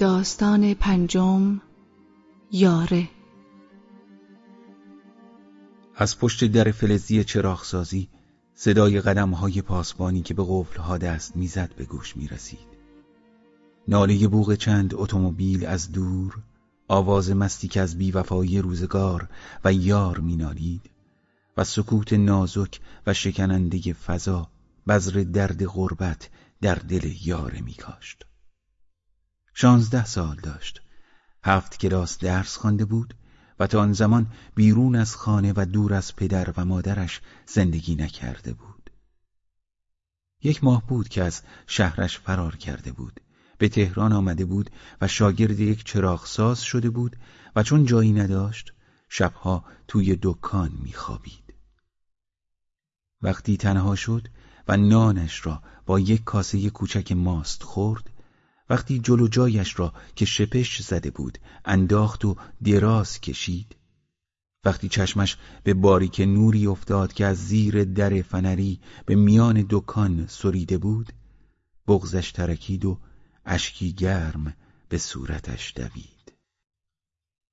داستان پنجم یاره از پشت در فلزی چراغسازی صدای قدم های پاسبانی که به قفل دست می‌زد به گوش می رسید. ناله بوغ چند اتومبیل از دور آواز مستی که از بیوفایی روزگار و یار مینالید و سکوت نازک و شکننده فضا بذر درد غربت در دل یاره میکاشت. شانزده سال داشت. هفت کلاس درس خوانده بود و تا آن زمان بیرون از خانه و دور از پدر و مادرش زندگی نکرده بود. یک ماه بود که از شهرش فرار کرده بود. به تهران آمده بود و شاگرد یک چراغساز شده بود و چون جایی نداشت شبها توی دکان میخوابید. وقتی تنها شد و نانش را با یک کاسه کوچک ماست خورد وقتی جلو جایش را که شپش زده بود انداخت و دراز کشید. وقتی چشمش به باریک نوری افتاد که از زیر در فنری به میان دکان سریده بود بغزش ترکید و اشکی گرم به صورتش دوید.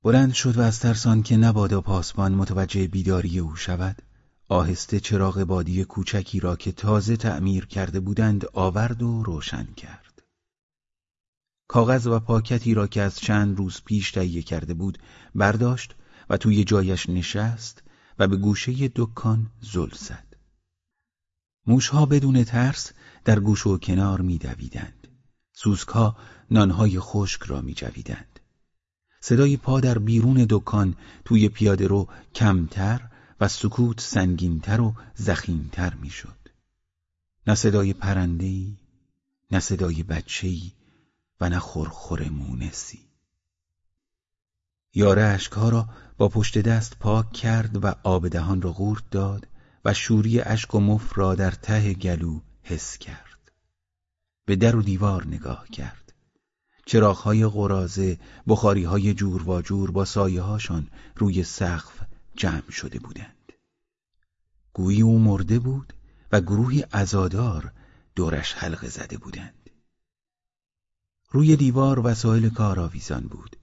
بلند شد و از ترسان که نبادا پاسبان متوجه بیداری او شود آهسته چراغ بادی کوچکی را که تازه تعمیر کرده بودند آورد و روشن کرد. کاغذ و پاکتی را که از چند روز پیش تهیه کرده بود برداشت و توی جایش نشست و به گوشه دکان زل زد. موشها بدون ترس در گوش و کنار میدویدند. سوسکها نانهای خشک را میجویدند. صدای پا در بیرون دکان توی پیاده رو کمتر و سکوت سنگینتر و زخیمتر می‌شد. نه صدای پرندهی، نه صدای بچهی، و نه خورخور مونسی. یاره اشکها را با پشت دست پاک کرد و آب دهان را غورت داد و شوری اشک و مف را در ته گلو حس کرد. به در و دیوار نگاه کرد. چراغهای قرازه بخاریهای جور و جور با سایه هاشان روی سقف جمع شده بودند. گویی او مرده بود و گروهی ازادار دورش حلقه زده بودند. روی دیوار وسایل کار آویزان بود.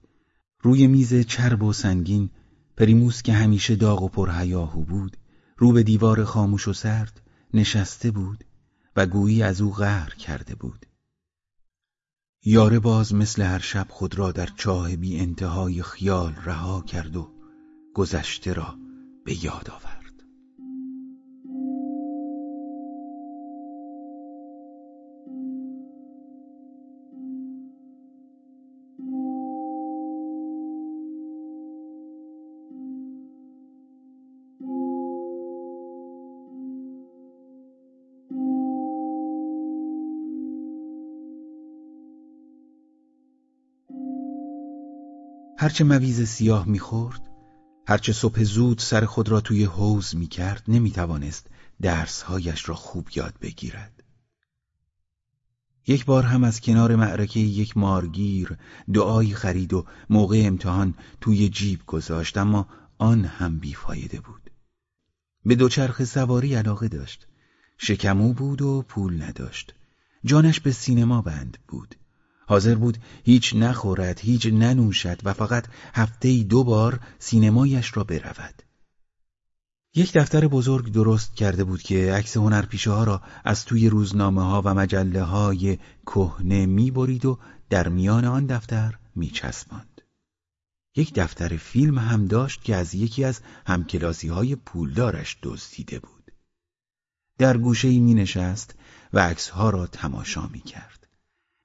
روی میز چرب و سنگین پریموس که همیشه داغ و پرهیاهو بود رو به دیوار خاموش و سرد نشسته بود و گویی از او قهر کرده بود. یاره باز مثل هر شب خود را در چاه بی انتهای خیال رها کرد و گذشته را به یاد آورد. هرچه مویز سیاه می‌خورد هرچه صبح زود سر خود را توی حوز می‌کرد نمی‌توانست درسهایش را خوب یاد بگیرد. یک بار هم از کنار معرکه یک مارگیر دعایی خرید و موقع امتحان توی جیب گذاشت اما آن هم بیفایده بود. به دوچرخ سواری علاقه داشت. شکمو بود و پول نداشت. جانش به سینما بند بود. حاضر بود هیچ نخورد هیچ ننوشد و فقط هفته دو بار سینمایش را برود یک دفتر بزرگ درست کرده بود که عکس هنرپیشه ها را از توی روزنامه ها و مجله های کهنه می‌برید و در میان آن دفتر میچسباند. یک دفتر فیلم هم داشت که از یکی از همکلاسی های پولدارش دزدیده بود. در گوشه ای می نشست و عکس ها را تماشا می کرد.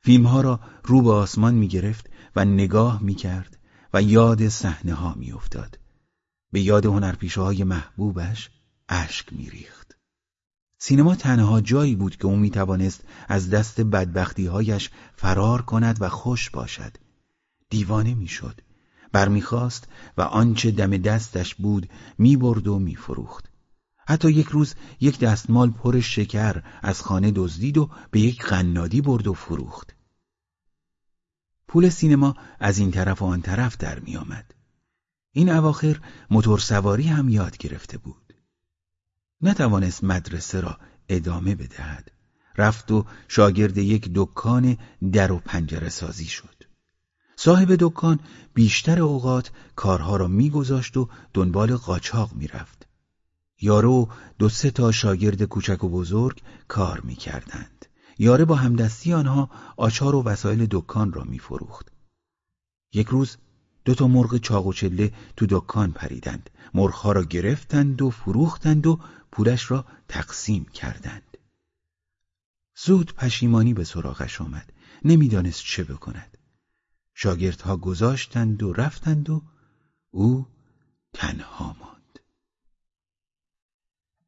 فیلمها را رو به آسمان می گرفت و نگاه می کرد و یاد صحنه ها می افتاد. به یاد هنرپیشه های محبوبش اشک می ریخت. سینما تنها جایی بود که او می توانست از دست بدبختی هایش فرار کند و خوش باشد. دیوانه می شد. برمیخواست و آنچه دم دستش بود می برد و می فروخت. حتی یک روز یک دستمال پر شکر از خانه دزدید و به یک قنادی برد و فروخت. پول سینما از این طرف و آن طرف در می آمد. این اواخر موتور سواری هم یاد گرفته بود. نتوانست مدرسه را ادامه بدهد. رفت و شاگرد یک دکان در و پنجره سازی شد. صاحب دکان بیشتر اوقات کارها را میگذاشت و دنبال قاچاق می‌رفت. یارو دو سه تا شاگرد کوچک و بزرگ کار می‌کردند. یاره با همدستی آنها آچار و وسایل دکان را میفروخت. یک روز دو تا مرغ چاق و چله تو دکان پریدند. مرغها را گرفتند و فروختند و پولش را تقسیم کردند. زود پشیمانی به سراغش آمد. نمی‌دانست چه بکند. شاگردها گذاشتند و رفتند و او تنها ماند.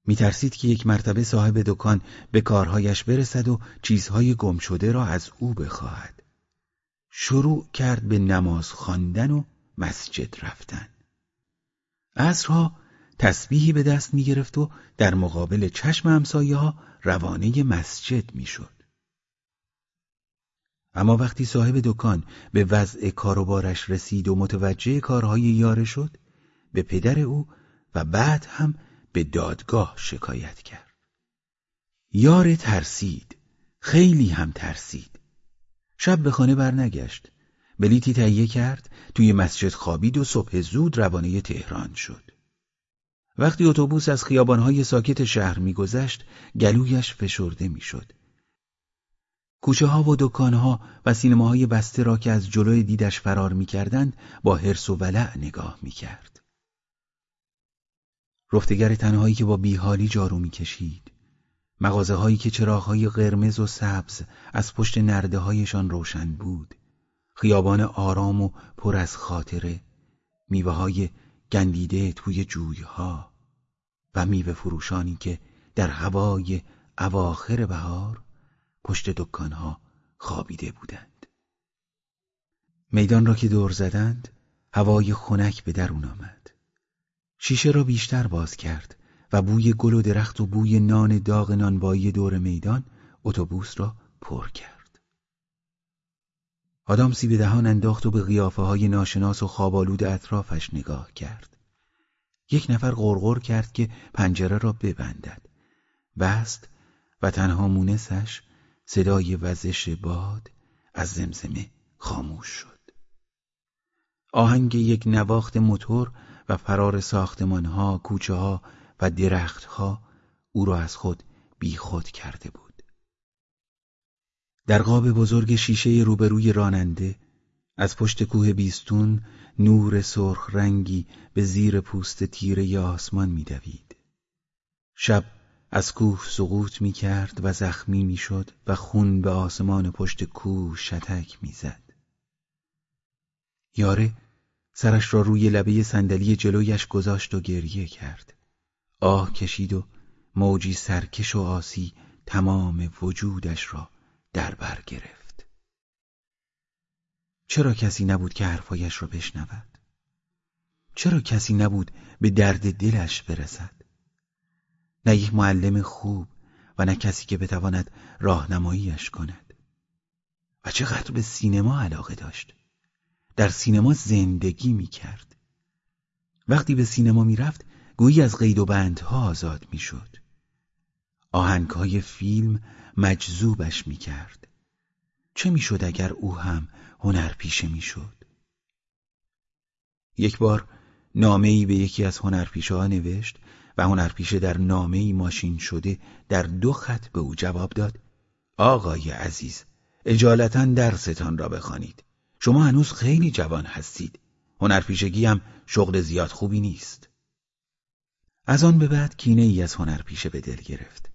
میترسید که یک مرتبه صاحب دکان به کارهایش برسد و چیزهای گم شده را از او بخواهد. شروع کرد به نماز خواندن و مسجد رفتن. عصرها تسبیحی به دست می گرفت و در مقابل چشم همسایه ها روانه مسجد می شد. اما وقتی صاحب دکان به وضع کاروبارش رسید و متوجه کارهای یاره شد به پدر او و بعد هم به دادگاه شکایت کرد. یار ترسید خیلی هم ترسید. شب به خانه برنگشت. بلیتی تهیه کرد توی مسجد خوابید و صبح زود روانه تهران شد. وقتی اتوبوس از خیابانهای ساکت شهر میگذشت گلویش فشرده می‌شد. کوچه ها و دکانها و سینماهای بسته را که از جلوی دیدش فرار می‌کردند با حرس و ولع نگاه می‌کرد. رفتگر تنهایی که با بیحالی جارو می‌کشید. مغازه هایی که چراغهای قرمز و سبز از پشت نرده هایشان روشن بود. خیابان آرام و پر از خاطره میوه های گندیده توی جویها و میوه فروشانی که در هوای اواخر بهار پشت دکانها خوابیده بودند. میدان را که دور زدند هوای خنک به درون آمد. شیشه را بیشتر باز کرد و بوی گل و درخت و بوی نان داغ نانبایی دور میدان اتوبوس را پر کرد. آدم به دهان انداخت و به غیافه های ناشناس و خوابالود اطرافش نگاه کرد. یک نفر غرغر کرد که پنجره را ببندد. بست و تنها مونسش صدای وزش باد از زمزمه خاموش شد. آهنگ یک نواخت موتور و فرار ساختمانها، کوچه ها و درختها او را از خود بیخود کرده بود. در قاب بزرگ شیشه روبروی راننده از پشت کوه بیستون نور سرخ رنگی به زیر پوست تیره آسمان میدوید. شب از کوه سقوط می کرد و زخمی می شد و خون به آسمان پشت کوه شتک می زد. یاره سرش را روی لبه صندلی جلویش گذاشت و گریه کرد. آه کشید و موجی سرکش و آسی تمام وجودش را در بر گرفت. چرا کسی نبود که حرفایش را بشنود؟ چرا کسی نبود به درد دلش برسد؟ نه یک معلم خوب و نه کسی که بتواند راهنماییش کند. و چقدر به سینما علاقه داشت؟ در سینما زندگی می کرد وقتی به سینما می رفت گویی از قید و بندها آزاد می‌شد. آهنگهای فیلم مجذوبش می‌کرد. چه می‌شد اگر او هم هنرپیشه می‌شد؟ یک بار نامه ای به یکی از هنرپیشه ها نوشت و هنرپیشه در نامه ای ماشین شده در دو خط به او جواب داد آقای عزیز اجالتا درستان را بخوانید شما هنوز خیلی جوان هستید هنرپیشگی هم شغل زیاد خوبی نیست از آن به بعد کینه ای از هنرپیشه به دل گرفت.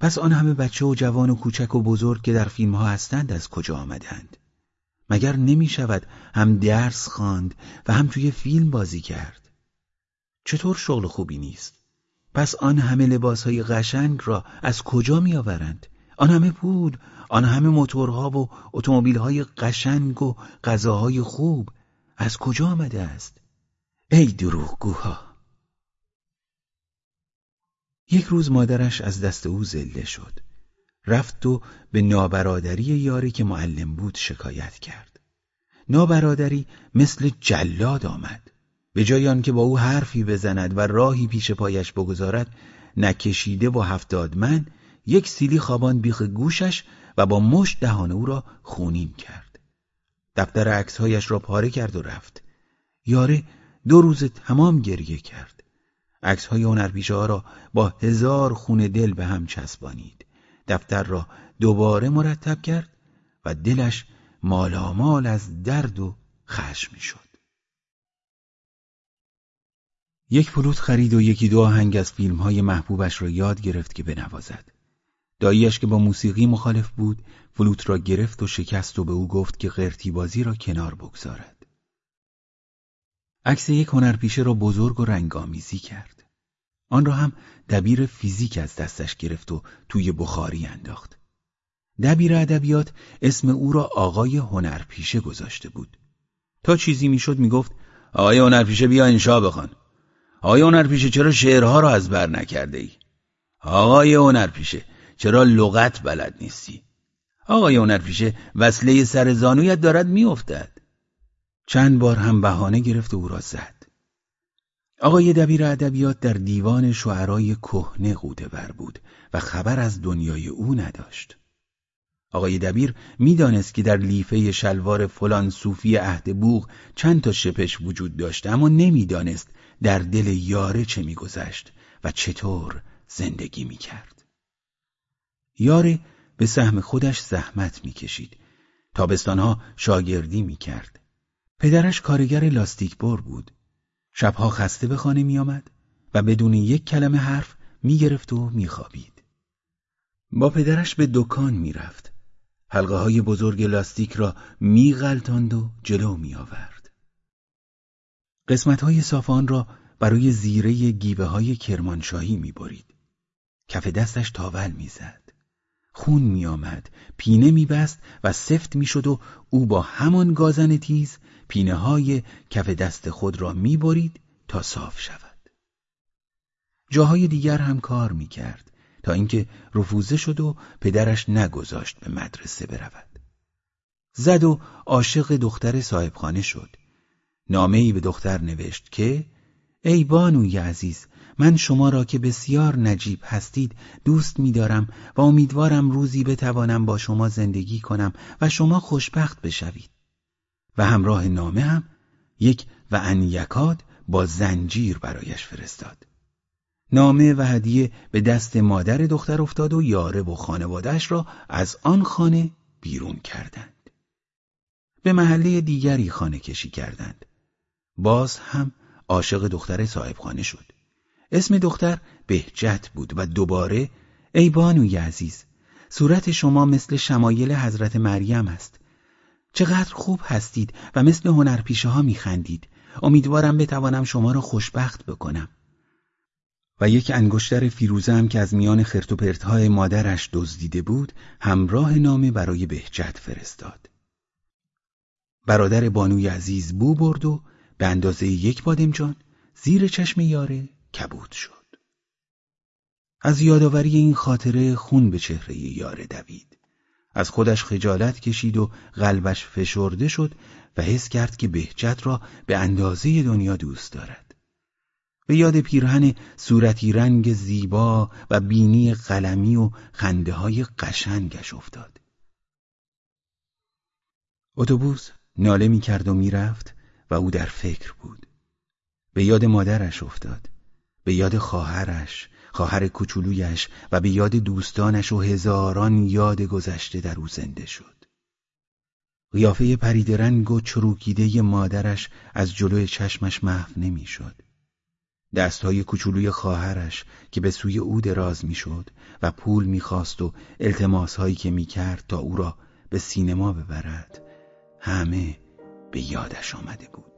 پس آن همه بچه و جوان و کوچک و بزرگ که در فیلم ها هستند از کجا آمدند؟ مگر نمی شود هم درس خواند و هم توی فیلم بازی کرد؟ چطور شغل خوبی نیست؟ پس آن همه لباس های قشنگ را از کجا می آورند؟ آن همه پول، آن همه موتورها و اتومبیل های قشنگ و غذاهای خوب از کجا آمده است؟ ای دروغگوها! یک روز مادرش از دست او زله شد. رفت و به نابرادری یاری که معلم بود شکایت کرد. نابرادری مثل جلاد آمد. به جای آنکه با او حرفی بزند و راهی پیش پایش بگذارد نکشیده و هفتادمن یک سیلی خوابان بیخ گوشش و با مشت دهان او را خونین کرد. دفتر عکسهایش را پاره کرد و رفت. یاره دو روز تمام گریه کرد. عکسهای هنرپیشه ها را با هزار خون دل به هم چسبانید. دفتر را دوباره مرتب کرد و دلش مالامال از درد و خشم شد. یک فلوت خرید و یکی دو آهنگ از فیلم های محبوبش را یاد گرفت که بنوازد. داییش که با موسیقی مخالف بود فلوت را گرفت و شکست و به او گفت که قرتی بازی را کنار بگذارد. عکس یک هنرپیشه را بزرگ و رنگامیزی کرد. آن را هم دبیر فیزیک از دستش گرفت و توی بخاری انداخت. دبیر ادبیات اسم او را آقای هنرپیشه گذاشته بود. تا چیزی می‌شد می‌گفت آقای هنرپیشه بیا انشا بخوان. آقای هنرپیشه چرا شعرها را از بر نکرده ای؟ آقای هنرپیشه چرا لغت بلد نیستی؟ آقای هنرپیشه وصله سر زانویت دارد میافتد. چند بار هم بهانه گرفت و او را زد. آقای دبیر ادبیات در دیوان شعرای کهنه قوده بر بود و خبر از دنیای او نداشت. آقای دبیر می‌دانست که در لیفه شلوار فلان صوفی عهد بوغ چند تا شپش وجود داشت اما نمی‌دانست در دل یاره چه میگذشت و چطور زندگی می‌کرد. یاره به سهم خودش زحمت می‌کشید. تابستانها شاگردی می‌کرد. پدرش کارگر لاستیک بر بود. شبها خسته به خانه میآمد و بدون یک کلمه حرف می‌گرفت و میخوابید. با پدرش به دکان می‌رفت. حلقه های بزرگ لاستیک را میغلطاند و جلو میآورد. قسمت های صافان را برای زیره گیوه های کرمانشاهی می‌برید. کف دستش تاول می‌زد. خون میآمد، پینه میبست و سفت می‌شد و او با همان گازن تیز پینه های کف دست خود را می‌برید تا صاف شود. جاهای دیگر هم کار می‌کرد تا اینکه رفوزه شد و پدرش نگذاشت به مدرسه برود. زد و عاشق دختر صاحبخانه شد. نامه ای به دختر نوشت که ای بانوی عزیز من شما را که بسیار نجیب هستید دوست می‌دارم و امیدوارم روزی بتوانم با شما زندگی کنم و شما خوشبخت بشوید. و همراه نامه هم یک و انیکاد با زنجیر برایش فرستاد. نامه و هدیه به دست مادر دختر افتاد و یاره و خانوادهش را از آن خانه بیرون کردند. به محله دیگری خانه کشی کردند. باز هم عاشق دختر صاحبخانه شد. اسم دختر بهجت بود و دوباره ای بانوی عزیز صورت شما مثل شمایل حضرت مریم است. چقدر خوب هستید و مثل هنرپیشه ها میخندید. امیدوارم بتوانم شما را خوشبخت بکنم. و یک انگشتر فیروزه هم که از میان خرت و پرتهای مادرش دزدیده بود همراه نامه برای بهجت فرستاد. برادر بانوی عزیز بو برد و به اندازه یک بادمجان زیر چشم یاره کبود شد. از یادآوری این خاطره خون به چهره یاره دوید. از خودش خجالت کشید و قلبش فشرده شد و حس کرد که بهجت را به اندازه دنیا دوست دارد. به یاد پیرهن صورتی رنگ زیبا و بینی قلمی و خنده های قشنگش افتاد. اتوبوس ناله می کرد و می‌رفت و او در فکر بود. به یاد مادرش افتاد. به یاد خواهرش خواهر کوچولویش و به یاد دوستانش و هزاران یاد گذشته در او زنده شد قیافه پریدرنگ و چروکیده مادرش از جلوی چشمش محو نمی‌شد. دستهای کوچولوی خواهرش که به سوی او دراز می‌شد و پول می‌خواست و التماسهایی که می‌کرد تا او را به سینما ببرد همه به یادش آمده بود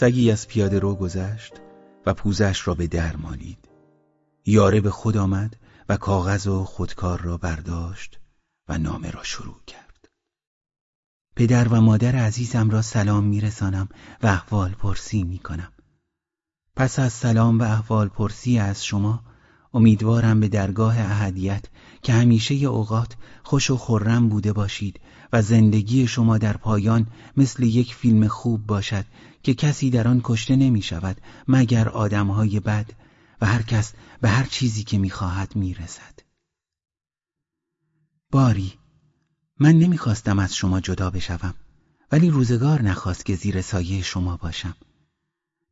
سگی از پیاده رو گذشت و پوزش را به در مالید. یاره به خود آمد و کاغذ و خودکار را برداشت و نامه را شروع کرد. پدر و مادر عزیزم را سلام میرسانم و احوال پرسی می‌کنم. پس از سلام و احوال پرسی از شما امیدوارم به درگاه اهدیت که همیشه اوقات خوش و خورم بوده باشید و زندگی شما در پایان مثل یک فیلم خوب باشد که کسی در آن کشته نمی شود مگر آدمهای بد و هر کس به هر چیزی که می‌خواهد می‌رسد. باری من نمی‌خواستم از شما جدا بشوم ولی روزگار نخواست که زیر سایه شما باشم.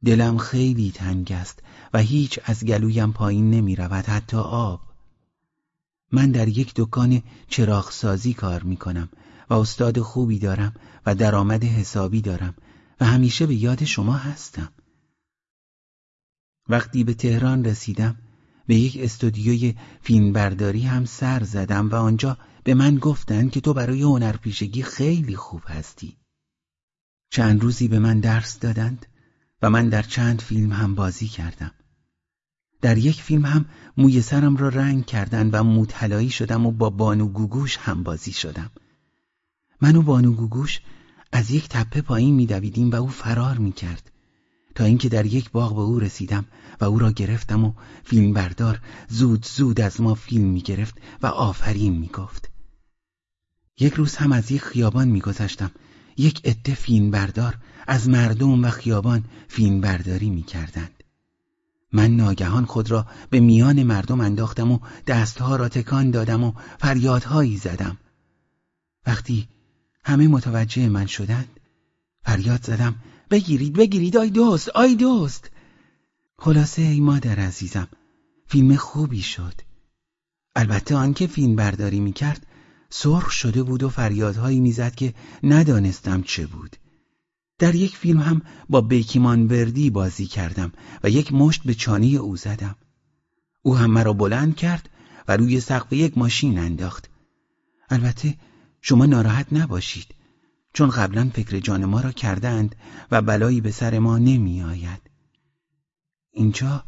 دلم خیلی تنگ است و هیچ از گلویم پایین نمی رود حتی آب. من در یک دکان چراغسازی کار می کنم و استاد خوبی دارم و درآمد حسابی دارم و همیشه به یاد شما هستم. وقتی به تهران رسیدم به یک استودیوی فیلمبرداری هم سر زدم و آنجا به من گفتند که تو برای هنرپیشگی خیلی خوب هستی. چند روزی به من درس دادند و من در چند فیلم هم بازی کردم. در یک فیلم هم موی سرم را رنگ کردن و موتلایی شدم و با بانو گوگوش هم بازی شدم. من و بانو گوگوش از یک تپه پایین میدویدیم و او فرار می‌کرد تا اینکه در یک باغ به او رسیدم و او را گرفتم و فیلم بردار زود زود از ما فیلم می‌گرفت و آفرین می‌گفت یک روز هم از یک خیابان میگذشتم یک عده فیلم بردار از مردم و خیابان فیلم برداری می‌کردند من ناگهان خود را به میان مردم انداختم و دستها را تکان دادم و فریادهایی زدم. وقتی همه متوجه من شدند فریاد زدم بگیرید بگیرید آی دوست آی دوست. خلاصه ای مادر عزیزم فیلم خوبی شد. البته آنکه فیلم برداری می‌کرد سرخ شده بود و فریادهایی می‌زد که ندانستم چه بود. در یک فیلم هم با بیکیمان بردی بازی کردم و یک مشت به چانه او زدم او هم مرا بلند کرد و روی سقف یک ماشین انداخت البته شما ناراحت نباشید چون قبلا فکر جان ما را کردند و بلایی به سر ما نمی آید. اینجا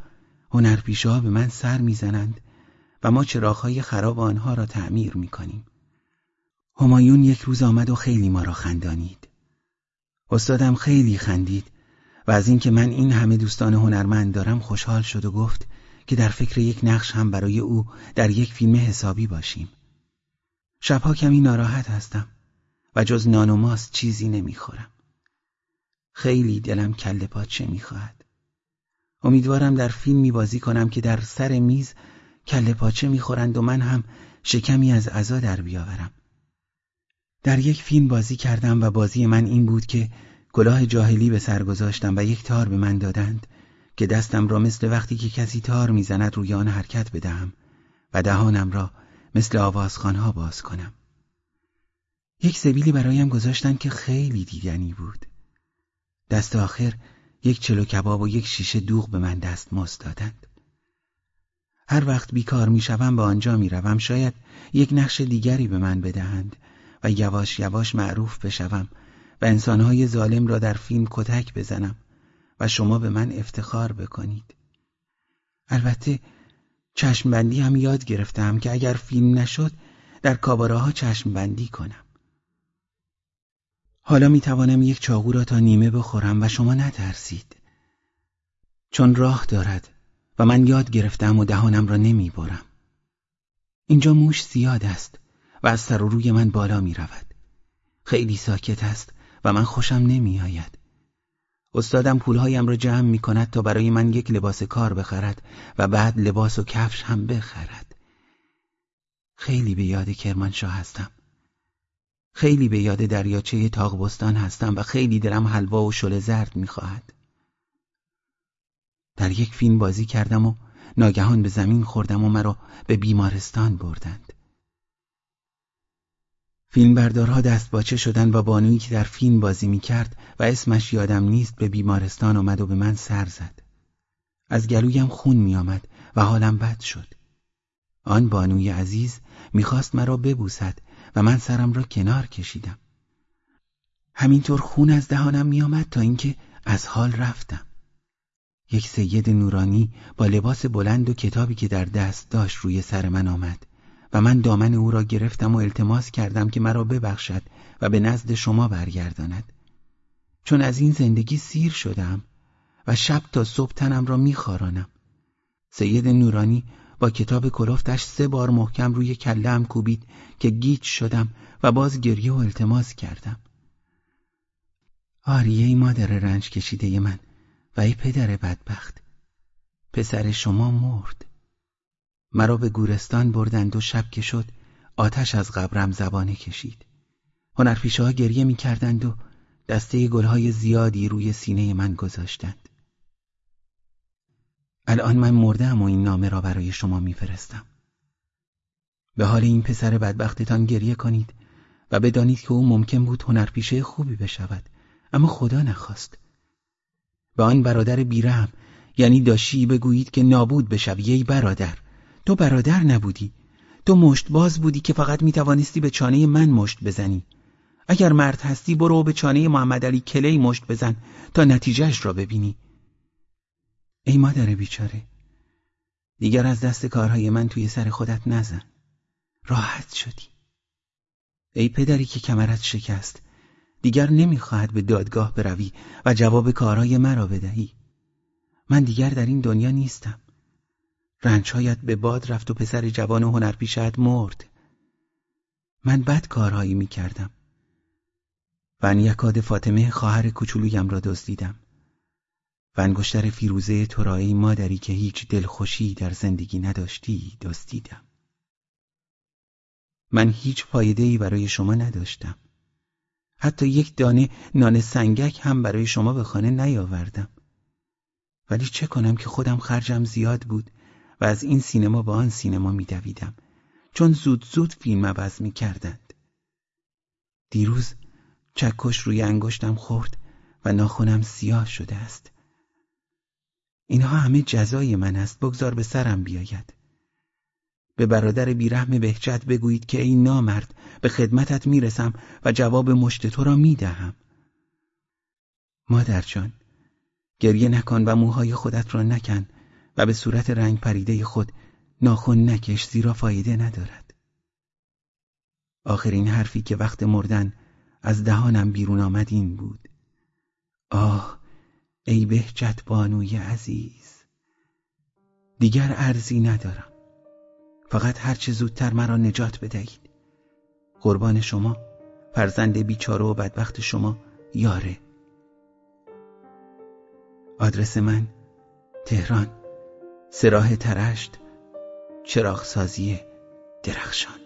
هنرپیشه به من سر می‌زنند و ما چراغهای خراب آنها را تعمیر می کنیم. همایون یک روز آمد و خیلی ما را خندانید. استادم خیلی خندید و از اینکه من این همه دوستان هنرمند دارم خوشحال شد و گفت که در فکر یک نقش هم برای او در یک فیلم حسابی باشیم. شبها کمی ناراحت هستم و جز نان و ماست چیزی نمی‌خورم. خیلی دلم کله پاچه می‌خواهد. امیدوارم در فیلمی بازی کنم که در سر میز کله پاچه می‌خورند و من هم شکمی از عزا در بیاورم. در یک فیلم بازی کردم و بازی من این بود که کلاه جاهلی به سر گذاشتم و یک تار به من دادند که دستم را مثل وقتی که کسی تار می‌زند روی آن حرکت بدهم و دهانم را مثل آوازخانها باز کنم. یک سبیلی برایم گذاشتن که خیلی دیدنی بود. دست آخر یک چلو کباب و یک شیشه دوغ به من دست ماست دادند. هر وقت بیکار می‌شوم به آنجا می‌روم شاید یک نقش دیگری به من بدهند و یواش یواش معروف بشوم و انسانهای ظالم را در فیلم کتک بزنم و شما به من افتخار بکنید. البته چشم بندی هم یاد گرفتم که اگر فیلم نشد در کاباره ها چشم بندی کنم. حالا می توانم یک چاقو را تا نیمه بخورم و شما نترسید. چون راه دارد و من یاد گرفتم و دهانم را نمی برم. اینجا موش زیاد است و از سر و روی من بالا می رود. خیلی ساکت است و من خوشم نمی آید. استادم پولهایم را جمع می کند تا برای من یک لباس کار بخرد و بعد لباس و کفش هم بخرد. خیلی به یاد کرمانشاه هستم. خیلی به یاد دریاچه تاغبستان هستم و خیلی دلم حلوا و شل زرد می‌خواهد. در یک فیلم بازی کردم و ناگهان به زمین خوردم و مرا به بیمارستان بردند. فیلمبردارها دست باچه شدن و بانویی که در فیلم بازی می‌کرد و اسمش یادم نیست به بیمارستان آمد و به من سر زد. از گلویم خون میآمد و حالم بد شد. آن بانوی عزیز می‌خواست مرا ببوسد و من سرم را کنار کشیدم همینطور خون از دهانم میآمد تا اینکه از حال رفتم یک سید نورانی با لباس بلند و کتابی که در دست داشت روی سر من آمد و من دامن او را گرفتم و التماس کردم که مرا ببخشد و به نزد شما برگرداند. چون از این زندگی سیر شدم و شب تا صبح تنم را میخارانم سید نورانی با کتاب کلفتش سه بار محکم روی کلم کوبید که گیج شدم و باز گریه و التماس کردم. آریه ای مادر رنج کشیده من و ای پدر بدبخت. پسر شما مرد. مرا به گورستان بردند و شب که شد آتش از قبرم زبانه کشید. هنرپیشه ها گریه می کردند و دسته گلهای زیادی روی سینه من گذاشتند. الان من مردم و این نامه را برای شما میفرستم. به حال این پسر بدبختتان گریه کنید و بدانید که او ممکن بود هنرپیشه خوبی بشود اما خدا نخواست. به آن برادر بیرم یعنی داشی بگویید که نابود بشوی ای برادر. تو برادر نبودی. تو مشت باز بودی که فقط می توانستی به چانه من مشت بزنی. اگر مرد هستی برو به چانه محمد علی کلی مشت بزن تا نتیجهش را ببینی. ای مادر بیچاره دیگر از دست کارهای من توی سر خودت نزن. راحت شدی. ای پدری که کمرت شکست دیگر نمی‌خواهد به دادگاه بروی و جواب کارهای مرا بدهی. من دیگر در این دنیا نیستم. رنجهایت به باد رفت و پسر جوان و هنرپیشت مرد. من بد کارهایی می‌کردم. و یکاد فاطمه خواهر کوچولویم را دزدیدم. و انگشتر فیروزه ترایی مادری که هیچ دلخوشی در زندگی نداشتی دزدیدم. من هیچ فایده برای شما نداشتم. حتی یک دانه نان سنگک هم برای شما به خانه نیاوردم. ولی چه کنم که خودم خرجم زیاد بود؟ و از این سینما به آن سینما میدویدم چون زود زود فیلم عوض می کردند. دیروز چکش روی انگشتم خورد و ناخونم سیاه شده است. اینها همه جزای من است بگذار به سرم بیاید. به برادر بیرحم بهجت بگویید که این نامرد به خدمتت می‌رسم و جواب مشت تو را می‌دهم. مادر جان گریه نکن و موهای خودت را نکن و به صورت رنگ پریده خود ناخون نکش زیرا فایده ندارد. آخرین حرفی که وقت مردن از دهانم بیرون آمد این بود. آه ای بهجت بانوی عزیز دیگر ارزی ندارم فقط هرچه زودتر مرا نجات بدهید قربان شما فرزند بیچاره و بدبخت شما یاره آدرس من تهران سراح ترشت چراغ سازی درخشان.